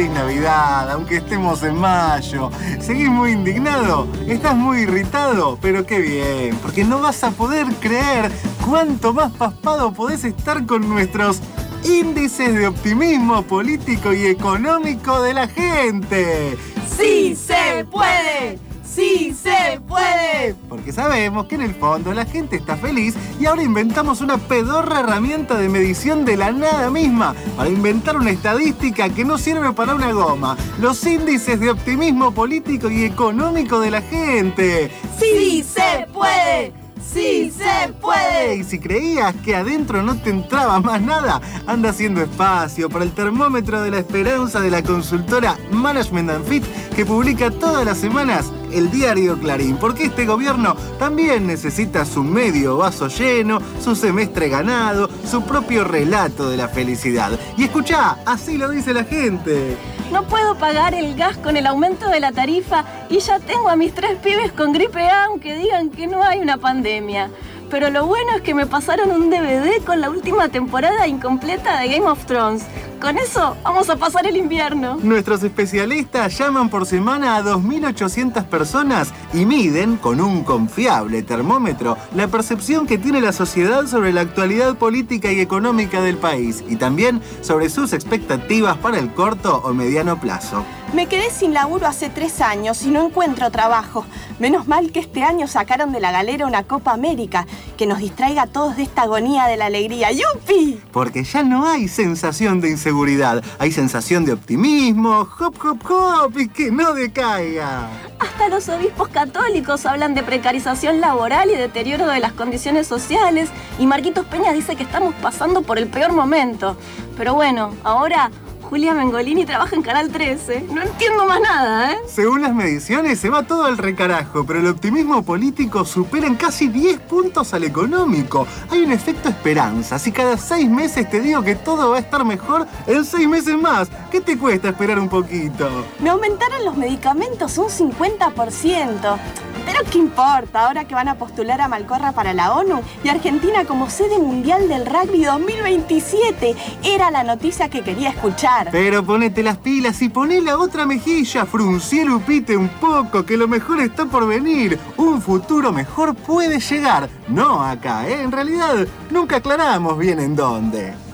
Feliz Navidad, aunque estemos en mayo. ¿Seguís muy indignado? ¿Estás muy irritado? Pero qué bien, porque no vas a poder creer cuánto más paspado podés estar con nuestros índices de optimismo político y económico de la gente. ¡Sí se puede! ¡Sí se puede! Porque sabemos que en el fondo la gente está feliz y ahora inventamos una pedorra herramienta de medición de la nada misma para inventar una estadística que no sirve para una goma. Los índices de optimismo político y económico de la gente. ¡Sí se puede! ¡Sí se puede! Y si creías que adentro no te entraba más nada, anda haciendo espacio para el termómetro de la esperanza de la consultora Management and Fit que publica todas las semanas el diario Clarín, porque este gobierno también necesita su medio vaso lleno, su semestre ganado, su propio relato de la felicidad. Y escuchá, así lo dice la gente. No puedo pagar el gas con el aumento de la tarifa y ya tengo a mis tres pibes con gripe A aunque digan que no hay una pandemia. Pero lo bueno es que me pasaron un DVD con la última temporada incompleta de Game of Thrones. Con eso vamos a pasar el invierno. Nuestros especialistas llaman por semana a 2.800 personas y miden con un confiable termómetro la percepción que tiene la sociedad sobre la actualidad política y económica del país y también sobre sus expectativas para el corto o mediano plazo. Me quedé sin laburo hace tres años y no encuentro trabajo. Menos mal que este año sacaron de la galera una Copa América que nos distraiga a todos de esta agonía de la alegría. ¡Yupi! Porque ya no hay sensación de inseguridad, hay sensación de optimismo, hop, hop, hop y que no decaiga. Hasta los obispos católicos hablan de precarización laboral y deterioro de las condiciones sociales y Marquitos Peña dice que estamos pasando por el peor momento. Pero bueno, ahora Julia Mengolini trabaja en Canal 13. No entiendo más nada, ¿eh? Según las mediciones, se va todo al recarajo, pero el optimismo político supera en casi 10 puntos al económico. Hay un efecto esperanza. Si cada seis meses te digo que todo va a estar mejor, en seis meses más, ¿qué te cuesta esperar un poquito? Me aumentaron los medicamentos un 50%. Pero qué importa, ahora que van a postular a Malcorra para la ONU y Argentina como sede mundial del rugby 2027. Era la noticia que quería escuchar. Pero ponete las pilas y poné la otra mejilla, fruncí el upite un poco, que lo mejor está por venir. Un futuro mejor puede llegar. No acá, ¿eh? En realidad, nunca aclaramos bien en dónde.